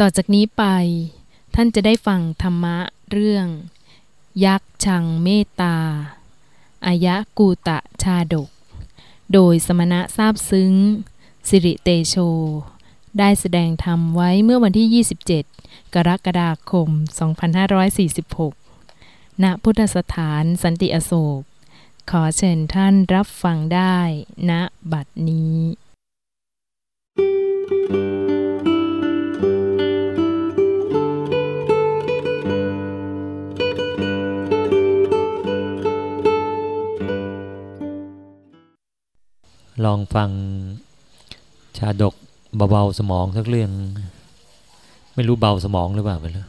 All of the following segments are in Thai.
ต่อจากนี้ไป ท่านจะได้ฟังธรรมะเรื่อง ยักษ์ชังเมตตา อายะกูตะชาดก โดยสมณะทราบซึ้ง สิริเตโช ได้แสดงธรรมไว้เมื่อวันที่ 27 กรกฎาคม 2546 ณ พุทธสถานสันติอโศก ขอเชิญท่านรับฟังได้ณบัดนี้ ลองฟังชาดกเบาๆสมองสักเรื่อง ไม่รู้เบาสมองหรือเปล่าไปแล้ว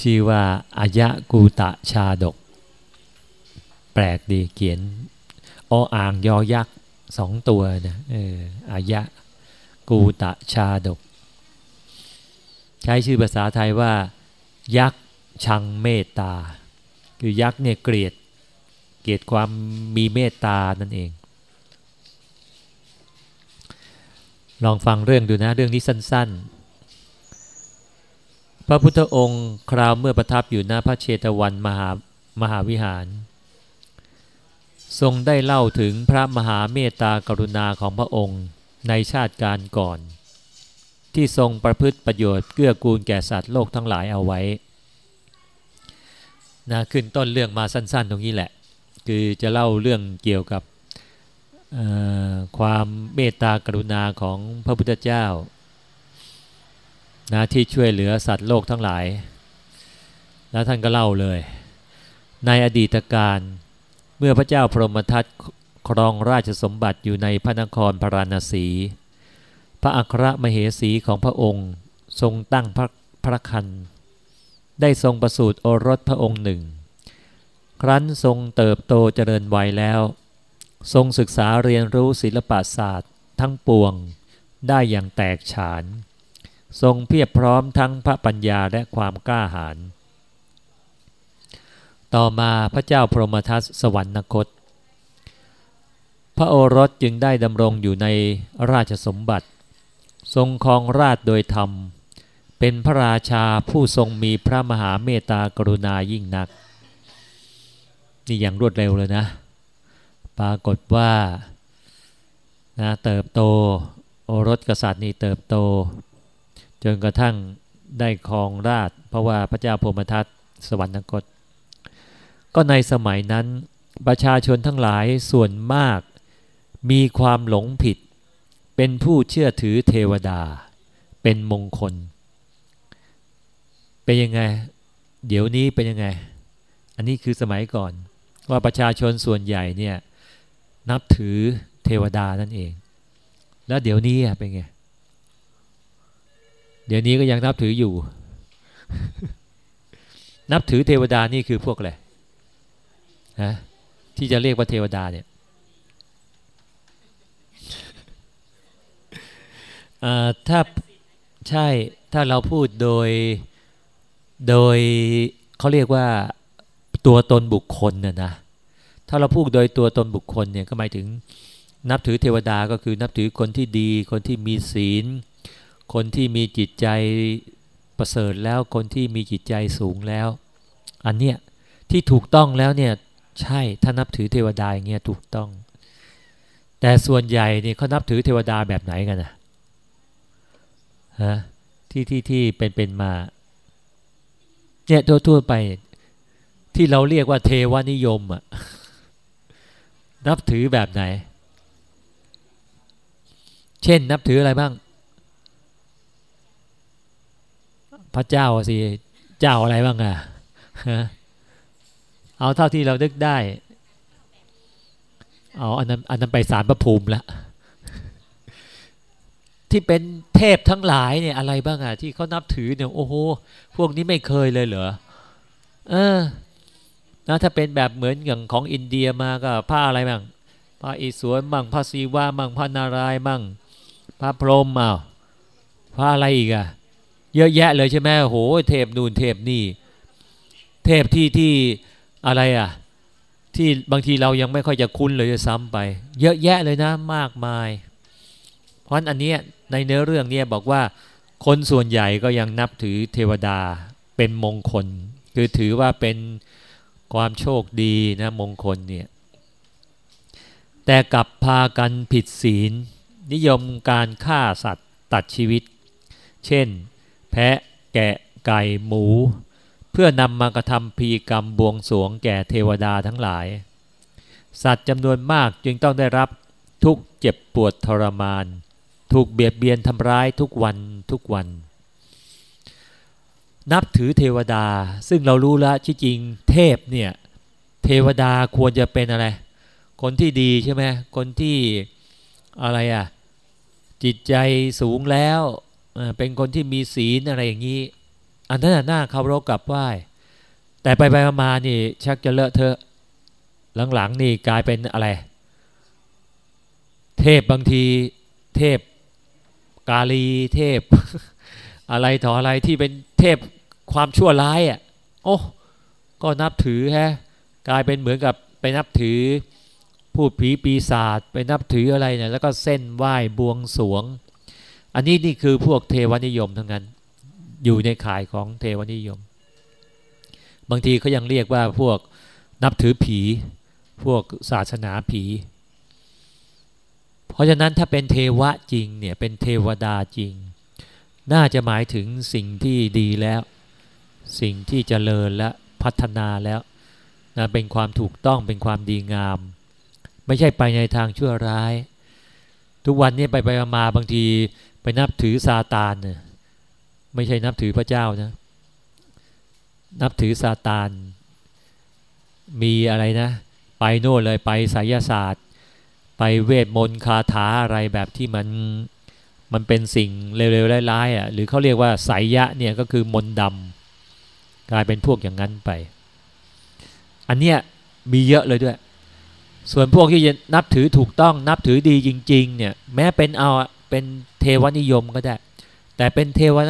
ชื่อว่าอายะกูตะชาดก แปลกดีเขียนออ่างยอยักษ์สองตัวนะเอออายะกูตะชาดก ใช้ชื่อภาษาไทยว่า ยักษ์ชังเมตตา คือยักษ์เนี่ยเกลียด เกียดความมีเมตตานั่นเอง ลองฟังเรื่องดูนะเรื่องนี้สั้น ๆ พระพุทธองค์คราวเมื่อประทับอยู่หน้าพระเชตวันมหามหาวิหาร ทรงได้เล่าถึงพระมหาเมตตากรุณาของพระองค์ในชาติการก่อน ที่ทรงประพฤติประโยชน์เกื้อกูลแก่สัตว์โลกทั้งหลายเอาไว้นะขึ้นต้นเรื่องมาสั้น ๆ ตรงนี้แหละ คือจะเล่าเรื่องเกี่ยวกับความเมตตากรุณาของพระพุทธเจ้านะที่ช่วยเหลือสัตว์โลกทั้งหลาย แล้วท่านก็เล่าเลย ในอดีตการเมื่อพระเจ้าพรหมทัตครองราชสมบัติอยู่ในพระนครพราณสี พระอัครมเหสีของพระองค์ทรงตั้งพระพระคันได้ทรงประสูติโอรสพระองค์หนึ่ง ครั้นทรงเติบโตเจริญวัยแล้ว ทรงศึกษาเรียนรู้ศิลปศาสตร์ทั้งปวงได้อย่างแตกฉาน ทรงเพียบพร้อมทั้งพระปัญญาและความกล้าหาญต่อมาพระเจ้าพรหมทัตสวรรคต พระโอรสจึงได้ดำรงอยู่ในราชสมบัติ ทรงครองราชโดยธรรม เป็นพระราชาผู้ทรงมีพระมหาเมตตากรุณายิ่งนัก นี่อย่างรวดเร็วเลยนะ ปรากฏว่านะเติบโตโอรสกษัตริย์นี่เติบโต จนกระทั่งได้ครองราช เพราะว่าพระเจ้าพรมทัตสวรรคต ก็ในสมัยนั้นประชาชนทั้งหลายส่วนมากมีความหลงผิด เป็นผู้เชื่อถือเทวดา เป็นมงคล เป็นยังไง เดี๋ยวนี้เป็นยังไง อันนี้คือสมัยก่อน ว่าประชาชนส่วนใหญ่เนี่ยนับถือเทวดานั่นเอง แล้วเดี๋ยวนี้เป็นไง เดี๋ยวนี้ก็ยังนับถืออยู่ นับถือเทวดานี่คือพวกอะไรฮะที่จะเรียกว่าเทวดาเนี่ยถ้าใช่ถ้าเราพูดโดยโดยเขาเรียกว่า ตัวตนบุคคลน่ะนะถ้าเราพูดโดยตัวตนบุคคลเนี่ยก็หมายถึงนับถือเทวดาก็คือนับถือคนที่ดี คนที่มีศีล คนที่มีจิตใจประเสริฐแล้วคนที่มีจิตใจสูงแล้ว อันเนี้ยที่ถูกต้องแล้วเนี่ยใช่ถ้านับถือเทวดาอย่างเงี้ยถูกต้อง แต่ส่วนใหญ่เนี่ยเขานับถือเทวดาแบบไหนกันนะฮะที่ที่ที่เป็นเป็นมาเนี่ยทั่วทั่วไป ที่เราเรียกว่าเทวนิยมอะนับถือแบบไหน เช่นนับถืออะไรบ้าง พระเจ้าสิ เจ้าอะไรบ้างอะเอาเท่าที่เรานึกได้ เอาอันนั้นอันนั้นไปสารประภูมิละที่เป็นเทพทั้งหลายเนี่ยอะไรบ้างอะที่เขานับถือเนี่ยโอ้โห พวกนี้ไม่เคยเลยเหรอ เออ นะถ้าเป็นแบบเหมือนอย่างของอินเดียมาก็พระอะไรบ้างพระอิศวรมั่งพระศิวะมั่งพระนารายณ์มั่งพระพรหมอ้าวพระอะไรอีกอะเยอะแยะเลยใช่ไหมโหเทพนู่นเทพนี่ เทพที่ที่อะไรอะที่บางทีเรายังไม่ค่อยจะคุ้นเลยจะซ้ำไป เยอะแยะเลยนะมากมาย เพราะอันนี้ในเนื้อเรื่องเนี้ยบอกว่าคนส่วนใหญ่ก็ยังนับถือเทวดาเป็นมงคล คือถือว่าเป็น ความโชคดีนะมงคลเนี่ยแต่กลับพากันผิดศีล นิยมการฆ่าสัตว์ตัดชีวิต เช่น แพะแกะไก่หมู เพื่อนำมากระทำพีกรรมบวงสรวงแก่เทวดาทั้งหลาย สัตว์จำนวนมากจึงต้องได้รับทุกเจ็บปวดทรมาน ถูกเบียดเบียนทำร้ายทุกวันทุกวัน นับถือเทวดา ซึ่งเรารู้แล้วที่จริงเทพเนี่ยเทวดาควรจะเป็นอะไร คนที่ดีใช่ไหมคนที่อะไรอะจิตใจสูงแล้วเป็นคนที่มีศีลอะไรอย่างนี้ อันนั้นนะน่าเคารพกับไหว้แต่ไปไปมานี่ชักจะเลอะเทอะหลังๆนี่กลายเป็นอะไร เทพบางทีเทพกาลีเทพ อะไรต่ออะไรที่เป็นเทพ ความชั่วร้ายอะโอ้ก็นับถือฮะกลายเป็นเหมือนกับไปนับถือพูดผีปีศาจไปนับถืออะไรเนี่ยแล้วก็เส้นไหว้บวงสรวง อันนี้นี่คือพวกเทวนิยมทั้งนั้น อยู่ในข่ายของเทวนิยม บางทีเขายังเรียกว่าพวกนับถือผี พวกศาสนาผี เพราะฉะนั้นถ้าเป็นเทวะจริงเนี่ยเป็นเทวดาจริง น่าจะหมายถึงสิ่งที่ดีแล้ว สิ่งที่เจริญและพัฒนาแล้วนะเป็นความถูกต้องเป็นความดีงาม ไม่ใช่ไปในทางชั่วร้าย ทุกวันนี้ไปไปมาบางทีไปนับถือซาตานเนี่ยไม่ใช่นับถือพระเจ้านะ นับถือซาตาน มีอะไรนะ ไปโน่นเลยไปไสยศาสตร์ ไปเวทมนต์คาถาอะไรแบบที่มันมันเป็นสิ่งเร็วๆร้ายๆอะหรือเขาเรียกว่าไสยะเนี่ยก็คือมนต์ดำ กลายเป็นพวกอย่างนั้นไป อันเนี้ยมีเยอะเลยด้วย ส่วนพวกที่นับถือถูกต้องนับถือดีจริง ๆ เนี่ย แม้เป็นเอาเป็นเทวนิยมก็ได้ แต่เป็นเทวะ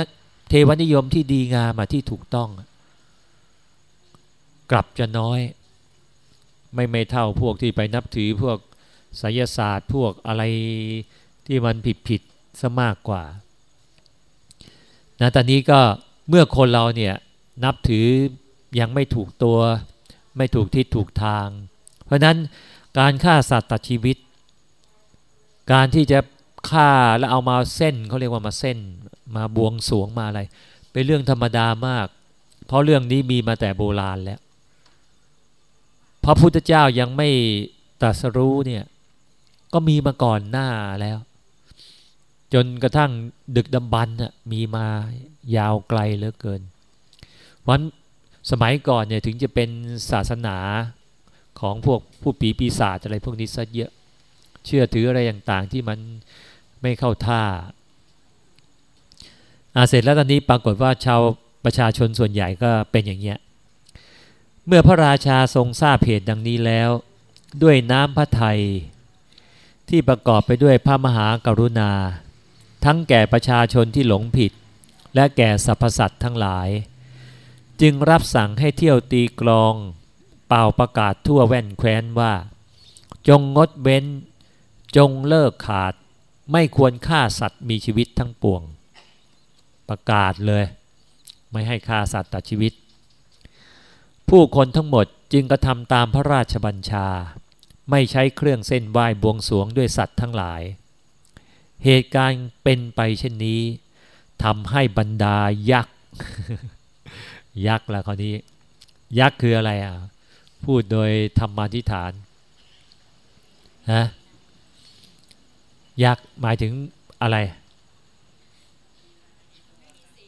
เทวนิยมที่ดีงามอะที่ถูกต้อง กลับจะน้อย ไม่ไม่เท่าพวกที่ไปนับถือพวกไสยศาสตร์พวกอะไรที่มันผิดผิดๆซะมากกว่านะตอนนี้ก็เมื่อคนเราเนี่ย นับถือยังไม่ถูกตัว ไม่ถูกที่ถูกทาง เพราะนั้นการฆ่าสัตว์ตัดชีวิต การที่จะฆ่าแล้วเอามาเส้นเขาเรียกว่ามาเส้น มาบวงสรวงมาอะไร เป็นเรื่องธรรมดามาก เพราะเรื่องนี้มีมาแต่โบราณแล้วพระพุทธเจ้ายังไม่ตรัสรู้เนี่ยก็มีมาก่อนหน้าแล้ว จนกระทั่งดึกดำบรรพ์มีมายาวไกลเหลือเกิน วันสมัยก่อนเนี่ยถึงจะเป็นศาสนาของพวกผู้ปีปีศาจอะไรพวกนี้ซะเยอะ เชื่อถืออะไรต่างๆที่มันไม่เข้าท่าอาเสร็จแล้วตอนนี้ปรากฏว่าชาวประชาชนส่วนใหญ่ก็เป็นอย่างเงี้ยเมื่อพระราชาทรงทราบเหตุดังนี้แล้ว ด้วยน้ำพระทัยที่ประกอบไปด้วยพระมหากรุณา ทั้งแก่ประชาชนที่หลงผิด และแก่สรรพสัตว์ทั้งหลาย จึงรับสั่งให้เที่ยวตีกลอง เป่าประกาศทั่วแว่นแคว้นว่า จงงดเว้น จงเลิกขาด ไม่ควรฆ่าสัตว์มีชีวิตทั้งปวง ประกาศเลย ไม่ให้ฆ่าสัตว์ตัดชีวิต ผู้คนทั้งหมดจึงกระทำตามพระราชบัญชา ไม่ใช้เครื่องเส้นไหว้บวงสวงด้วยสัตว์ทั้งหลาย เหตุการณ์เป็นไปเช่นนี้ทำให้บรรดายักษ์ ยักษ์ละคราวนี้ ยักษ์คืออะไรอะ พูดโดยธรรมาธิฐานฮะยักษ์หมายถึงอะไร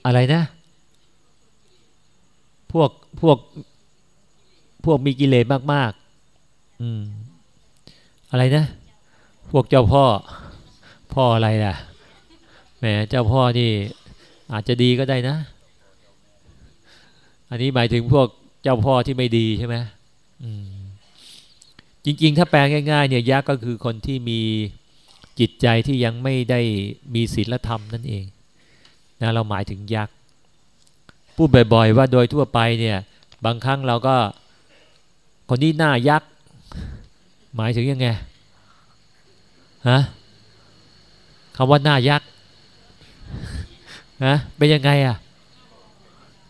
อะไรนะ พวกพวกพวกมีกิเลสมาก ๆ อืม อะไรนะ พวกเจ้าพ่อ พ่ออะไรล่ะแหมเจ้าพ่อนี่อาจจะดีก็ได้นะ อันนี้หมายถึงพวกเจ้าพ่อที่ไม่ดีใช่ไหมมจริง ๆ ถ้าแปลง่าย ๆ เนี่ยยักษ์ก็คือคนที่มีจิตใจที่ยังไม่ได้มีศีลธรรมนั่นเองนะเราหมายถึงยักษ์พูดบ่อยๆ ว่าโดยทั่วไปเนี่ยบางครั้งเราก็คนที่หน้ายักษ์หมายถึงยังไงฮะคำว่าหน้ายักษ์นะเป็นยังไงอะ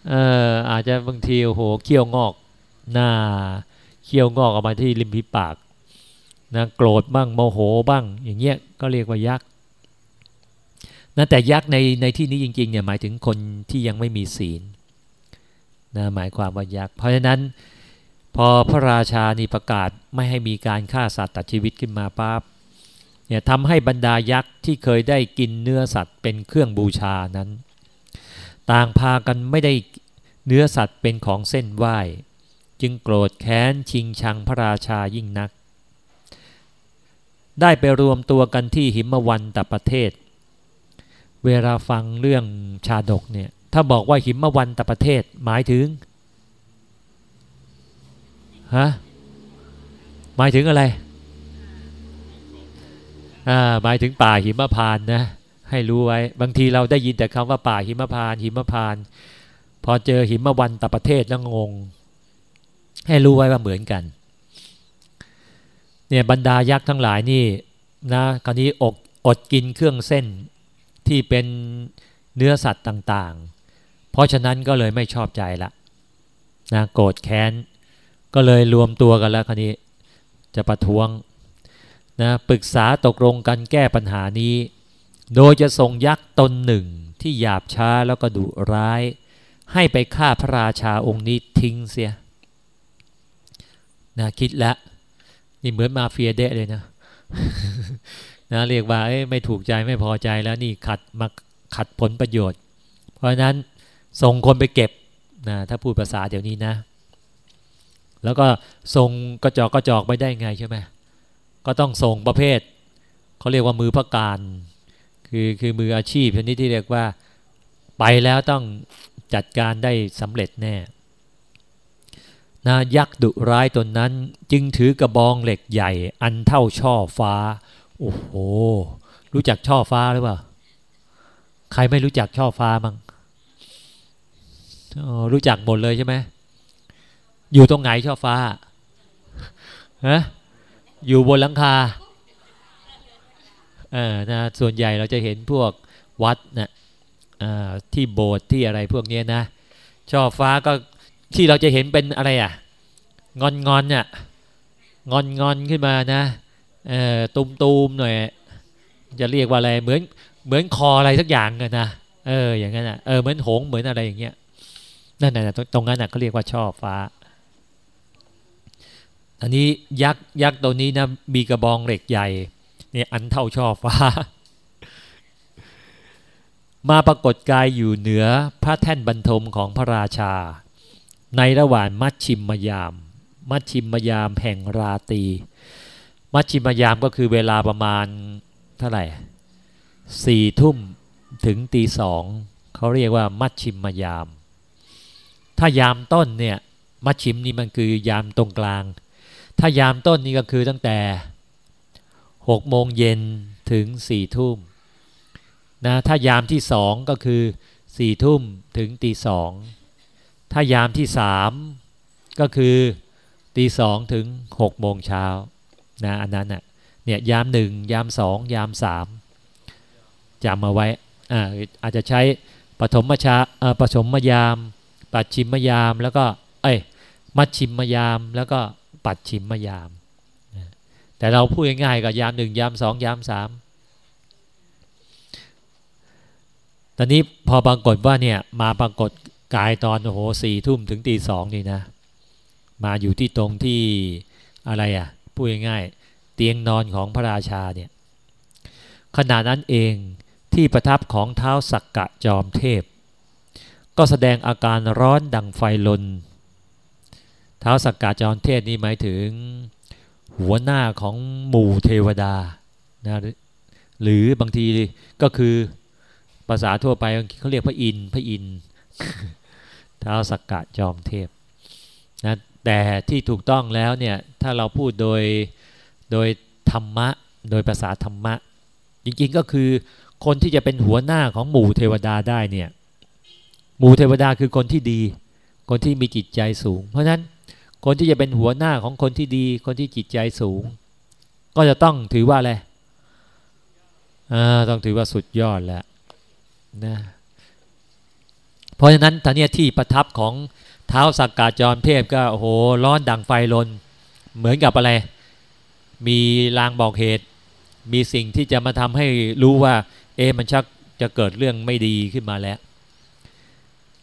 เอออาจจะบางทีโอ้โหเขี้ยวงอกหน้าเขี้ยวงอกออกมาที่ริมฝีปากนะโกรธบ้างโมโหบ้าง อย่างเงี้ยก็เรียกว่ายักษ์นะแต่ยักษ์ในในที่นี้จริงๆเนี่ยหมายถึงคนที่ยังไม่มีศีลนะหมายความว่ายักษ์เพราะฉะนั้น พอพระราชานี่ประกาศไม่ให้มีการฆ่าสัตว์ตัดชีวิตขึ้นมาปั๊บเนี่ยทำให้บรรดายักษ์ที่เคยได้กินเนื้อสัตว์เป็นเครื่องบูชานั้น ต่างพากันไม่ได้เนื้อสัตว์เป็นของเส้นไหว้จึงโกรธแค้นชิงชังพระราชายิ่งนัก ได้ไปรวมตัวกันที่หิมวันตประเทศ เวลาฟังเรื่องชาดกเนี่ยถ้าบอกว่าหิมวันตประเทศหมายถึงฮะหมายถึงอะไรอ่าหมายถึงป่าหิมพานนะ ให้รู้ไว้ บางทีเราได้ยินแต่คำว่าป่าหิมพาน หิมพาน พอเจอหิมวันตประเทศแล้วงง ให้รู้ไว้ว่าเหมือนกัน เนี่ยบรรดายักษ์ทั้งหลายนี่นะคราวนี้อกอดกินเครื่องเส้นที่เป็นเนื้อสัตว์ต่างๆ เพราะฉะนั้นก็เลยไม่ชอบใจละนะโกรธแค้น ก็เลยรวมตัวกันแล้วคราวนี้จะประท้วงนะปรึกษาตกลงกันแก้ปัญหานี้ โดยจะส่งยักษ์ตนหนึ่งที่หยาบช้าแล้วก็ดุร้าย ให้ไปฆ่าพระราชาองค์นี้ทิ้งเสียนะคิดแล้วนี่เหมือนมาเฟียเดะเลยนะนะเรียกว่าไม่ถูกใจไม่พอใจแล้วนี่ขัดมาขัดผลประโยชน์ เพราะนั้นส่งคนไปเก็บนะถ้าพูดภาษาเดี๋ยวนี้นะ แล้วก็ส่งกระจอกกระจอกไม่ได้ไงใช่ไหมก็ต้องส่งประเภทเขาเรียกว่ามือพระการ คือคือมืออาชีพชนิดที่เรียกว่าไปแล้วต้องจัดการได้สำเร็จแน่นะยักษ์ดุร้ายตนนั้นจึงถือกระบองเหล็กใหญ่ อันเท่าช่อฟ้า โอ้โห รู้จักช่อฟ้าหรือเปล่า ใครไม่รู้จักช่อฟ้ามั้งรู้จักหมดเลยใช่ไหมอยู่ตรงไหนช่อฟ้าฮะอยู่บนหลังคา เออนะส่วนใหญ่เราจะเห็นพวกวัดนะที่โบสถ์ที่อะไรพวกนี้นะช่อฟ้าก็ที่เราจะเห็นเป็นอะไรอะงอนงอนเนี่ยงอนงอนขึ้นมานะเออตุมตูมหน่อยจะเรียกว่าอะไรเหมือนเหมือนคออะไรสักอย่างกันนะเอออย่างนั้นอะเออเหมือนหงเหมือนอะไรอย่างเงี้ยนั่นน่ะตรงนั้นน่ะเขาเรียกว่าช่อฟ้า อันนี้ยักษ์ยักษ์ตัวนี้นะมีกระบองเหล็กใหญ่ เนี่ยอันเท่าช่อฟ้า มาปรากฏกายอยู่เหนือพระแท่นบรรทมของพระราชา ในระหว่างมัชชิมมยาม มัชชิมมยามแห่งราตี มัชชิมมยามก็คือเวลาประมาณเท่าไหร่สี่ทุ่มถึงตีสองเขาเรียกว่ามัชชิมมยาม ถ้ายามต้นเนี่ยมัชชิมนี่มันคือยามตรงกลาง ถ้ายามต้นนี่ก็คือตั้งแต่ หกโมงเย็นถึงสี่ทุ่มนะถ้ายามที่สองก็คือสี่ทุ่มถึงตีสองถ้ายามที่สามก็คือตีสองถึงหกโมงเช้านะอันนั้นน่ะเนี่ยยามหนึ่งยามสองยามสามจำมาไว้อ่าอาจจะใช้ปฐมชาปฐมยาม ปัดชิมยามแล้วก็เอ้ยมัดชิมยามแล้วก็ปัดชิมยาม แต่เราพูดง่ายๆกับยามหนึ่งยามสองยามสามตอนนี้พอปรากฏว่าเนี่ยมาปรากฏกายตอนโอ้โหสี่ทุ่มถึงตีสองนี่นะ มาอยู่ที่ตรงที่อะไรอะ่ะพูดง่ายๆเตียงนอนของพระราชาเนี่ยขณะนั้นเองที่ประทับของเท้าสักกะจอมเทพ ก็แสดงอาการร้อนดังไฟลน เท้าสักกะจอมเทพนี่หมายถึง หัวหน้าของหมู่เทวดานะหรือบางทีก็คือภาษาทั่วไปเขาเรียกพระอินทร์พระอินทร์เท้าสักกะจอมเทพนะแต่ที่ถูกต้องแล้วเนี่ยถ้าเราพูดโดยโดยธรรมะ โดยภาษาธรรมะ จริงๆก็คือคนที่จะเป็นหัวหน้าของหมู่เทวดาได้เนี่ยหมู่เทวดาคือคนที่ดี คนที่มีจิตใจสูง เพราะฉะนั้น คนที่จะเป็นหัวหน้าของคนที่ดี คนที่จิตใจสูง ก็จะต้องถือว่าอะไรต้องถือว่าสุดยอดแล้วนะเพราะฉะนั้นตอนนี้ที่ประทับของเท้าสักกาจรเทพก็โอ้โหร้อนดังไฟลน เหมือนกับอะไร มีลางบอกเหตุ มีสิ่งที่จะมาทำให้รู้ว่า เอ๊ะมันชักจะเกิดเรื่องไม่ดีขึ้นมาแล้ว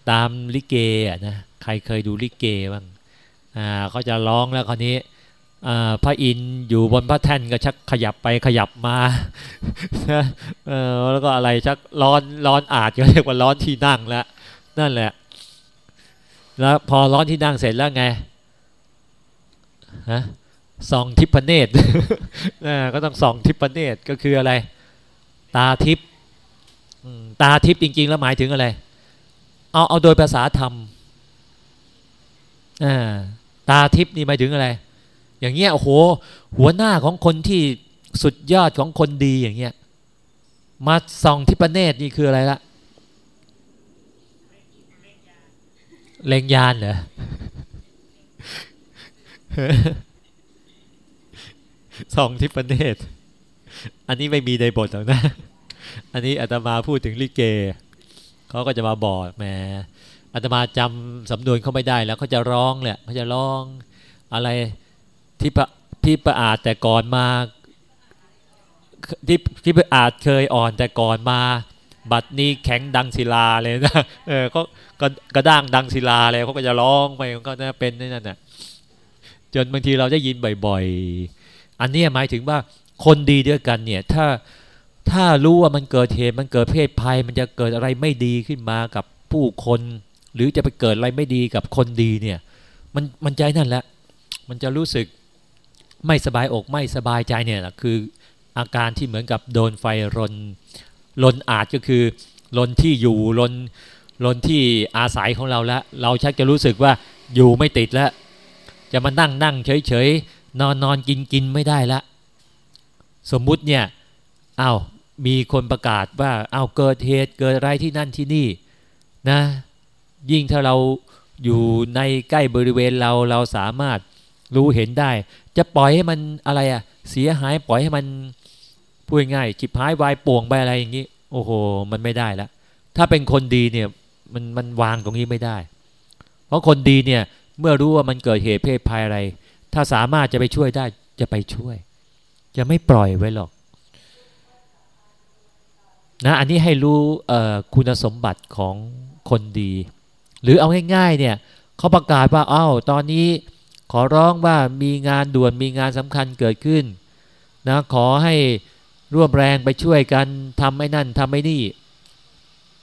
ตามลิเกอะนะใครเคยดูลิเกบ้าง เขาจะร้องแล้วคราวนี้อ่าพระอินทร์อยู่บนพระแท่นก็ชักขยับไปขยับมาแล้วก็อะไรชักร้อนร้อนอาจก็เรียกว่าร้อนที่นั่งแล้วนั่นแหละ แล้วพอร้อนที่นั่งเสร็จแล้วไงฮะส่องทิพเนตรอ่าก็ต้องส่องทิพเนตรก็คืออะไร ตาทิพตาทิพจริง ๆ แล้วหมายถึงอะไร เอาเอาโดยภาษาธรรมอ่า ตาทิพย์นี่หมายถึงอะไร อย่างเงี้ยโอ้โห หัวหน้าของคนที่สุดยอดของคนดีอย่างเงี้ย มาส่องทิพเนตรนี่คืออะไรละเลงยานเหรอส่องทิพเนตรอันนี้ไม่มีในบทหรอกนะ อันนี้อาตมาพูดถึงลิเกเขาก็จะมาบอกแหม อาตมาจำสำนวนเขาไม่ได้แล้วเขาจะร้องแหละเขาจะร้องอะไรที่ประที่ประอาจแต่ก่อนมาที่ที่ประอาจเคยอ่อนแต่ก่อนมา บัดนี้แข็งดังศิลาเลยนะเออก็ก็กระด้างดังศิลาเลยเขาก็จะร้องไปมันก็จะเป็นนั่นน่ะจนบางทีเราได้ยินบ่อยๆ อันนี้หมายถึงว่าคนดีด้วยกันเนี่ยถ้าถ้ารู้ว่ามันเกิดเหตุมันเกิดเพศภัย มันจะเกิดอะไรไม่ดีขึ้นมากับผู้คน หรือจะไปเกิดอะไรไม่ดีกับคนดีเนี่ย มันมันใจนั่นแหละ มันจะรู้สึกไม่สบายอกไม่สบายใจเนี่ยแหละคืออาการที่เหมือนกับโดนไฟรนลนอาจก็คือลนที่อยู่ลนลนที่อาศัยของเราแล้ว เราชักจะรู้สึกว่าอยู่ไม่ติดแล้ว จะมานั่งนั่งเฉยเฉยนอนนอนกินกินไม่ได้ละ สมมุติเนี่ยอา้าวมีคนประกาศว่าเอาเกิดเหตุเกิดอะไรที่นั่นที่นี่นะ ยิ่งถ้าเราอยู่ในใกล้บริเวณเราเราสามารถรู้เห็นได้ จะปล่อยให้มันอะไรอะเสียหายปล่อยให้มันพูดง่ายจิบหายวายป่วงไปอะไรอย่างนี้โอ้โห มันไม่ได้แล้วถ้าเป็นคนดีเนี่ยมันมันวางตรงนี้ไม่ได้ เพราะคนดีเนี่ยเมื่อรู้ว่ามันเกิดเหตุเพศภัยอะไร ถ้าสามารถจะไปช่วยได้จะไปช่วย จะไม่ปล่อยไว้หรอกนะอันนี้ให้รู้คุณสมบัติของคนดี หรือเอาง่ายๆเนี่ยเขาประกาศว่าอ้าวตอนนี้ขอร้องว่ามีงานด่วนมีงานสำคัญเกิดขึ้นนะขอให้ร่วมแรงไปช่วยกันทำไอ้นั่นทำไอ้นี่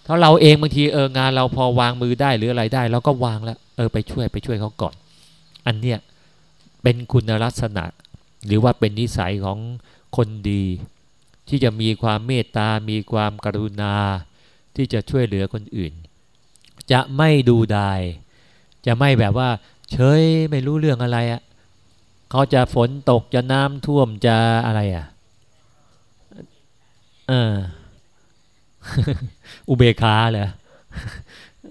ถ้าเราเองบางทีเอองานเราพอวางมือได้หรืออะไรได้เราก็วางแล้วเออไปช่วยไปช่วยเขาก่อน อันเนี้ยเป็นคุณลักษณะ หรือว่าเป็นนิสัยของคนดี ที่จะมีความเมตตา มีความกรุณา ที่จะช่วยเหลือคนอื่น จะไม่ดูดาย จะไม่แบบว่า เฉยไม่รู้เรื่องอะไรอะ่ะเขาจะฝนตกจะน้ำท่วมจะอะไรอะ่ะเอออุเบกขาเหรอ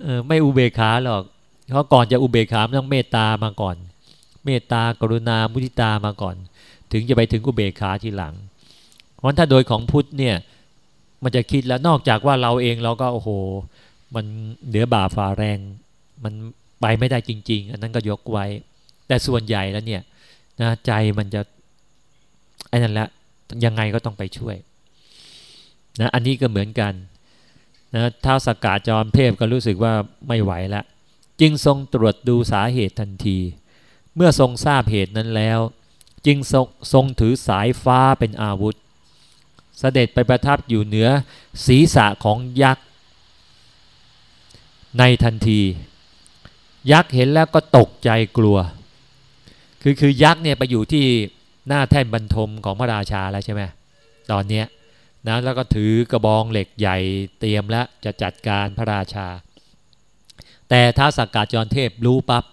เออไม่อุเบกขาหรอกเพราะก่อนจะอุเบกขาต้องเมตตามาก่อน เมตตากรุณามุทิตามาก่อน ถึงจะไปถึงอุเบกขาทีหลัง เพราะถ้าโดยของพุทธเนี่ย มันจะคิดแล้วนอกจากว่าเราเองเราก็โอ้โห มันเหนือบ่าฝ่าแรง มันไปไม่ได้จริง ๆ อันนั้นก็ยกไว้ แต่ส่วนใหญ่แล้วเนี่ยนะใจมันจะไอ้นั่นแหละยังไงก็ต้องไปช่วยนะอันนี้ก็เหมือนกันนะท้าวสกกาจอมเทพก็รู้สึกว่าไม่ไหวแล้วจึงทรงตรวจดูสาเหตุทันที เมื่อทรงทราบเหตุนั้นแล้ว จึงทรงทรงถือสายฟ้าเป็นอาวุธ เสด็จไปประทับอยู่เหนือศีรษะของยักษ์ ในทันที ยักษ์เห็นแล้วก็ตกใจกลัว คือคือยักษ์เนี่ยไปอยู่ที่หน้าแท่นบรรทมของพระราชาแล้วใช่ไหมตอนเนี้ยนะแล้วก็ถือกระบองเหล็กใหญ่เตรียมแล้วจะจัดการพระราชา แต่ท้าสักกาจรเทพรู้ปับ๊บ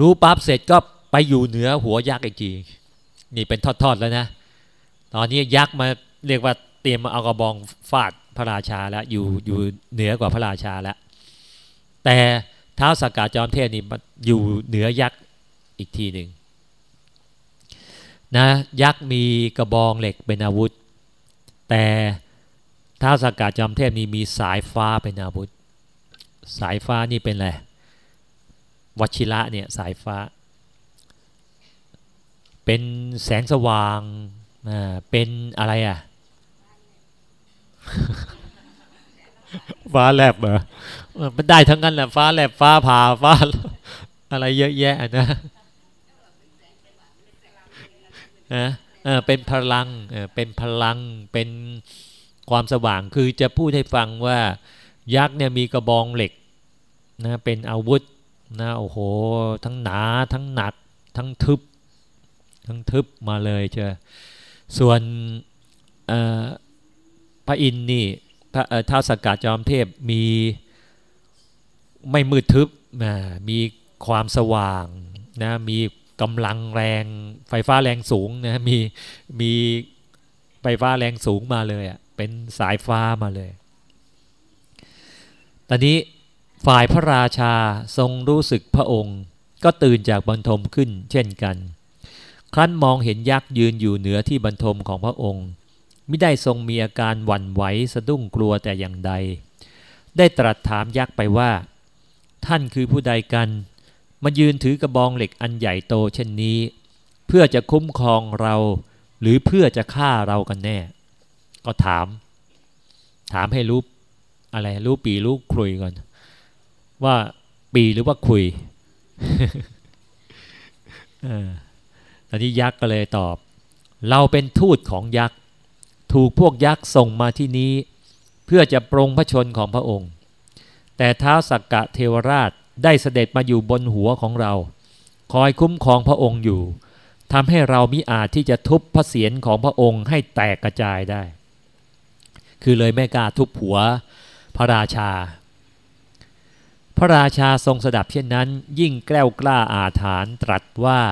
รู้ปั๊บเสร็จก็ไปอยู่เหนือหัวยักษ์อีกทีนี่เป็นทอดๆแล้วนะ ตอนนี้ยักษ์มาเรียกว่าเตรียมมาเอากระบองฟาดพระราชาแล้วอยู่อยู่เหนือกว่าพระราชาแล้ว แต่เท้าสักาจรเทพนี่อยู่เหนือยักษ์อีกทีหนึ่งนะยักษ์มีกระบองเหล็กเป็นอาวุธ แต่ท้าวสากาจอมเทพนี่มีสายฟ้าเป็นอาวุธ สายฟ้านี่เป็นอะไรวชิระเนี่ยสายฟ้า เป็นแสงสว่างอ่าเป็นอะไรอะฟ้าแลบเหรอ มันได้ทั้งนั้นแหละฟ้าแลบฟ้าผ่าฟ้า อะไรเยอะแยะนะนะเออเป็นพลังเออเป็นพลังเป็นความสว่างคือจะพูดให้ฟังว่ายักษ์เนี่ยมีกระบองเหล็กนะเป็นอาวุธนะโอ้โห ทั้งหนาทั้งหนัก ทั้งทึบ ทั้งทึบมาเลยเจอส่วนเออพระอินทร์นี่พระเออท้าวสกกัดจอมเทพมี ไม่มืดทึบอ่ามีความสว่างนะมีกำลังแรงไฟฟ้าแรงสูงนะมีมีไฟฟ้าแรงสูงมาเลยอะเป็นสายฟ้ามาเลย ตอนนี้ฝ่ายพระราชาทรงรู้สึกพระองค์ ก็ตื่นจากบรรทมขึ้นเช่นกัน ครั้นมองเห็นยักษ์ยืนอยู่เหนือที่บรรทมของพระองค์ไม่ได้ทรงมีอาการหวั่นไหวสะดุ้งกลัวแต่อย่างใด ได้ตรัสถามยักษ์ไปว่า ท่านคือผู้ใดกันมายืนถือกระบองเหล็กอันใหญ่โตเช่นนี้ เพื่อจะคุ้มครองเรา หรือเพื่อจะฆ่าเรากันแน่ ก็ถาม ถามให้รู้อะไรรู้ปีรู้ครุยก่อน ว่าปีหรือว่าคุยออตอนนี้ยักษ์ก็เลยตอบ เราเป็นทูตของยักษ์ ถูกพวกยักษ์ส่งมาที่นี้ เพื่อจะปรงพระชนของพระองค์ แต่เท้าสักกะเทวราชได้เสด็จมาอยู่บนหัวของเรา คอยคุ้มครองพระองค์อยู่ทำให้เรามิอาจที่จะทุบพระเศียรของพระองค์ให้แตกกระจายได้ คือเลยไม่กล้าทุบหัวพระราชา พระราชาทรงสดับเช่นนั้น ยิ่งแกล้วกล้าอาถรรพ์ตรัสว่า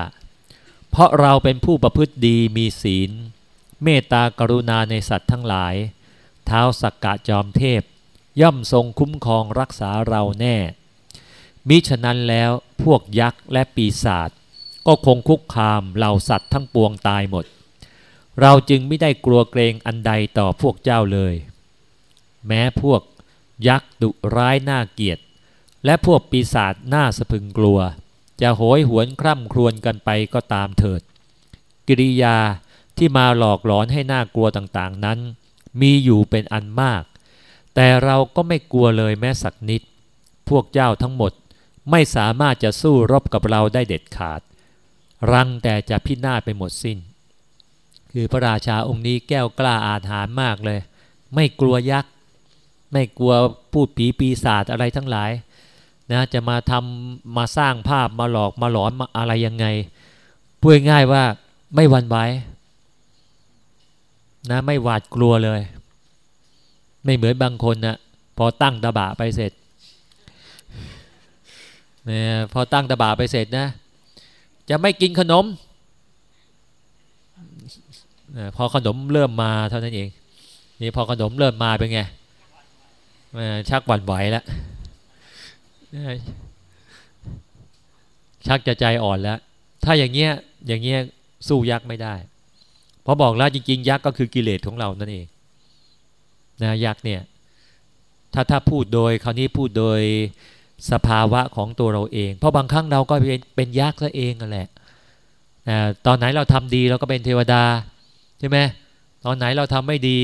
เพราะเราเป็นผู้ประพฤติดีมีศีล เมตตากรุณาในสัตว์ทั้งหลาย เท้าสักกะจอมเทพ ย่อมทรงคุ้มครองรักษาเราแน่ มิฉะนั้นแล้วพวกยักษ์และปีศาจก็คงคุกคามเหล่าสัตว์ทั้งปวงตายหมด เราจึงไม่ได้กลัวเกรงอันใดต่อพวกเจ้าเลย แม้พวกยักษ์ดุร้ายน่าเกียด และพวกปีศาจน่าสะพึงกลัว จะโหยหวนคร่ำครวญกันไปก็ตามเถิด กิริยาที่มาหลอกหลอนให้น่ากลัวต่างๆนั้น มีอยู่เป็นอันมาก แต่เราก็ไม่กลัวเลยแม้สักนิด พวกเจ้าทั้งหมดไม่สามารถจะสู้รบกับเราได้เด็ดขาด รังแต่จะพินาศไปหมดสิน้น คือพระราชาองค์นี้แก้วกล้าอาถรรพ์มากเลย ไม่กลัวยักษ์ ไม่กลัวพูดผีปีศาจอะไรทั้งหลายนะจะมาทำมาสร้างภาพมาหลอกมาหลอนมาอะไรยังไงพูดง่ายว่าไม่หวันไหวนะไม่หวาดกลัวเลย ไม่เหมือนบางคนนะพอตั้งตะบะไปเสร็จนี่ยพอตั้งตะบะไปเสร็จนะ จะไม่กินขนมนะพอขนมเริ่มมาเท่านั้นเอง นี่พอขนมเริ่มมาเป็นไงชักหวั่นไหวแล้วชักจะใจอ่อนแล้ว ถ้าอย่างเงี้ยอย่างเงี้ยสู้ยักษ์ไม่ได้ เพราะบอกแล้วจริงๆ ยักษ์ก็คือกิเลสของเรานั่นเอง นะยักษ์เนี่ยถ้าถ้าพูดโดยคราวนี้พูดโดยสภาวะของตัวเราเอง เพราะบางครั้งเราก็เป็นเป็นยักษ์ซะเองนั่นแหละนะตอนไหนเราทำดีเราก็เป็นเทวดาใช่ไหมตอนไหนเราทำไม่ดี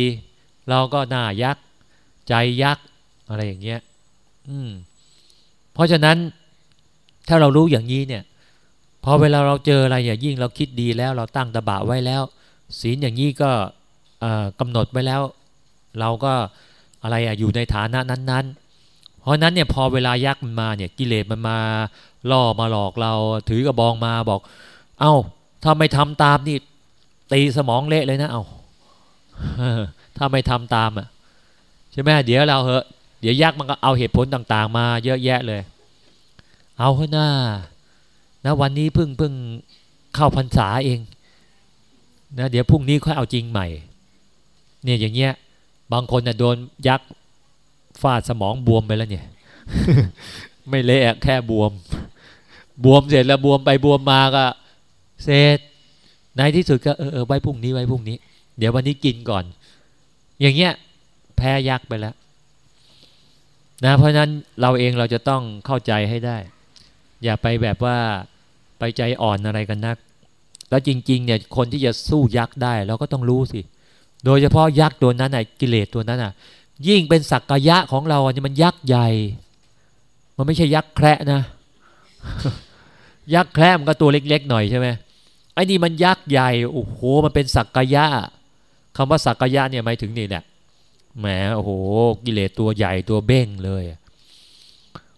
เราก็หน้ายักษ์ใจยักษ์อะไรอย่างเงี้ยอืมเพราะฉะนั้นถ้าเรารู้อย่างนี้เนี่ยพอเวลาเราเจออะไรอย่างยิ่งเราคิดดีแล้วเราตั้งตะบะไว้แล้ว ศีลอย่างนี้ก็กำหนดไว้แล้ว เราก็อะไรอะอยู่ในฐานะนั้น ๆ เพราะนั้นเนี่ยพอเวลายักษ์มันมาเนี่ยกิเลสมันมาล่อมาหลอกเราถือกระบองมาบอก เอา้าถ้าไม่ทำตามนี่ตีสมองเละเลยนะเอาถ้าไม่ทำตามอะใช่ไหมเดี๋ยวเราเหอะเดี๋ยวยักษ์มันก็เอาเหตุผลต่าง ๆ มาเยอะแยะเลย เอาเถอะหน้านะวันนี้เพิ่งเพิ่งเข้าพรรษาเองนะเดี๋ยวพรุ่งนี้ค่อยเอาจริงใหม่ เนี่ยอย่างเงี้ย บางคนน่ะโดนยักษ์ฟาดสมองบวมไปแล้วเนี่ย ไม่เละแค่บวม บวมเสร็จแล้วบวมไปบวมมาก็ เสร็จในที่สุดก็เออเออไว้พรุ่งนี้ไว้พรุ่งนี้ เดี๋ยววันนี้กินก่อน อย่างเงี้ย แพ้ยักษ์ไปแล้วนะเพราะฉะนั้นเราเองเราจะต้องเข้าใจให้ได้ อย่าไปแบบว่าไปใจอ่อนอะไรกันนัก แล้วจริง ๆ เนี่ยคนที่จะสู้ยักษ์ได้ เราก็ต้องรู้สิ โดยเฉพาะยักษ์ตัวนั้นไอ้กิเลสตัวนั้นอะ ยิ่งเป็นสักกายะของเราเนี่ยมันยักษ์ใหญ่ มันไม่ใช่ยักษ์แคระนะ ยักษ์แคระมันก็ตัวเล็ก ๆ หน่อยใช่ไหมไอ้นี่มันยักษ์ใหญ่โอ้โหมันเป็นสักกายะคำว่าสักกายะเนี่ยหมายถึงนี่แหละแหมโอ้โหกิเลสตัวใหญ่ตัวเบ้งเลย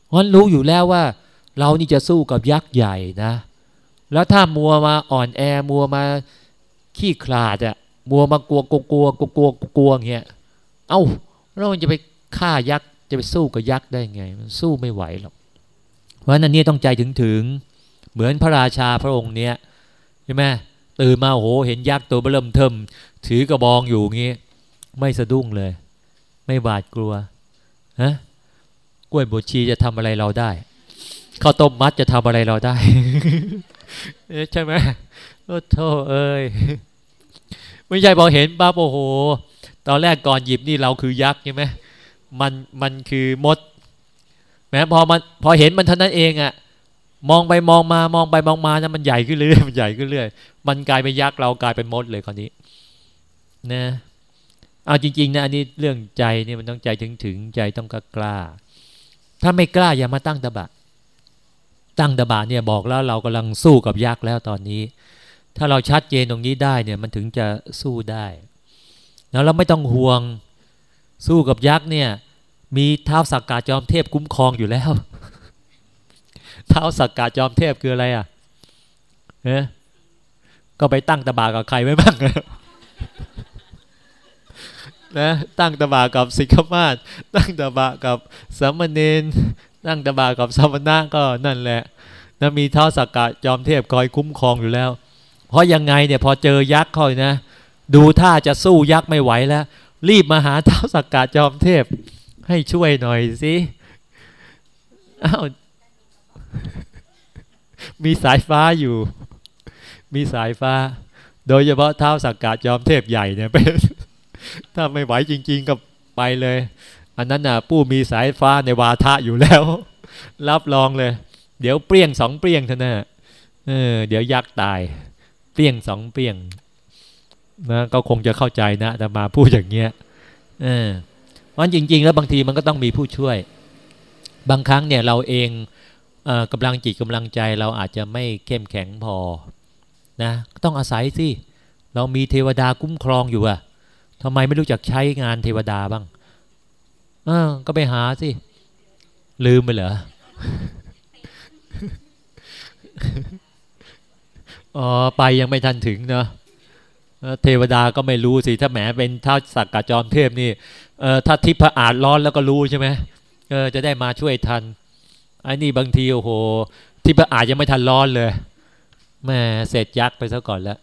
เพราะรู้อยู่แล้วว่า เรานี่จะสู้กับยักษ์ใหญ่นะ แล้วถ้ามัวมาอ่อนแอมัวมาขี้ขลาดอะ มัวมากลัวกลัวกลัวกลัวกลัวกลัวเงี้ยเอ้าเราจะไปฆ่ายักษ์จะไปสู้กับยักษ์ได้ไง มันสู้ไม่ไหวหรอกเพราะนั้นนี่ต้องใจถึงถึงเหมือนพระราชาพระองค์เนี้ยใช่ไหมตื่นมาโหเห็นยักษ์ตัวเบิ่มเทิมถือกระบองอยู่งี้ ไม่สะดุ้งเลย ไม่บาดกลัวฮะกล้วยบดชีจะทำอะไรเราได้ข้าวต้มมัดจะทำอะไรเราได้ใช่ไหมโอ้โธ่เอ้ย ไม่ใช่พอเห็นปั๊บโอ้โห ตอนแรกก่อนหยิบนี่เราคือยักษ์ใช่ไหมมันมันคือมด แม้พอมันพอเห็นมันเท่านั้นเองอะ่ะมองไปมองมามองไปมองมานะมันใหญ่ขึ้นเรื่อยมันใหญ่ขึ้นเรื่อยมันกลายเป็นยักษ์เรากลายเป็นมดเลยคราวนี้นะเอาจริงๆนะอันนี้เรื่องใจเนี่ยมันต้องใจถึงถึงใจต้องกล้าถ้าไม่กล้าอย่ามาตั้งตะบะ ตั้งตะบะเนี่ยบอกแล้วเรากำลังสู้กับยักษ์แล้วตอนนี้ ถ้าเราชัดเจนตรงนี้ได้เนี่ยมันถึงจะสู้ได้แล้วเราไม่ต้องห่วงสู้กับยักษ์เนี่ย มีเท้าสักกาจอมเทพคุ้มครองอยู่แล้วเท้าสักกาจอมเทพคืออะไรอะเอ๊ก็ไปตั้งตบากับใครไว้บ้างนะตั้งตบะกับสิกขมาศตั้งตบะกับสามเณรตั้งตบะกับสมณะก็นั่นแหละนะมีเท้าสักกะจอมเทพคอยคุ้มครองอยู่แล้ว เพราะยังไงเนี่ยพอเจอยักษ์เขานะ ดูท่าจะสู้ยักษ์ไม่ไหวแล้ว รีบมาหาเท้าสักกะจอมเทพ ให้ช่วยหน่อยสิอ้าวมีสายฟ้าอยู่ มีสายฟ้า โดยเฉพาะเท้าสักกะจอมเทพใหญ่เนี่ยเป็นถ้าไม่ไหวจริง ๆ ก็ไปเลย อันนั้นน่ะผู้มีสายฟ้าในวาทะอยู่แล้ว รับรองเลย เดี๋ยวเปรี้ยงสองเปรี้ยงเท่านั้นเออเดี๋ยวยักษ์ตาย เปี้ยงสองเปี้ยงนะก็คงจะเข้าใจนะแต่มาพูดอย่างเงี้ยเออเพราะจริง ๆ แล้วบางทีมันก็ต้องมีผู้ช่วย บางครั้งเนี่ยเราเองเออกำลังจิตกำลังใจเราอาจจะไม่เข้มแข็งพอนะต้องอาศัยสิเรามีเทวดาคุ้มครองอยู่อะทำไมไม่รู้จักใช้งานเทวดาบ้างเออก็ไปหาสิ ลืมไปเหรอ อ๋อไปยังไม่ทันถึงเนาะเทวดาก็ไม่รู้สิถ้าแหมเป็นท้าสักกะจอมเทพนี่เออถ้าทิพย์อาจร้อนแล้วก็รู้ใช่ไหมเออจะได้มาช่วยทันไอ้นี่บางทีโอ้โหทิพย์อาจยังไม่ทันร้อนเลยแม่เสร็จยักษ์ไปซะก่อนแล้ว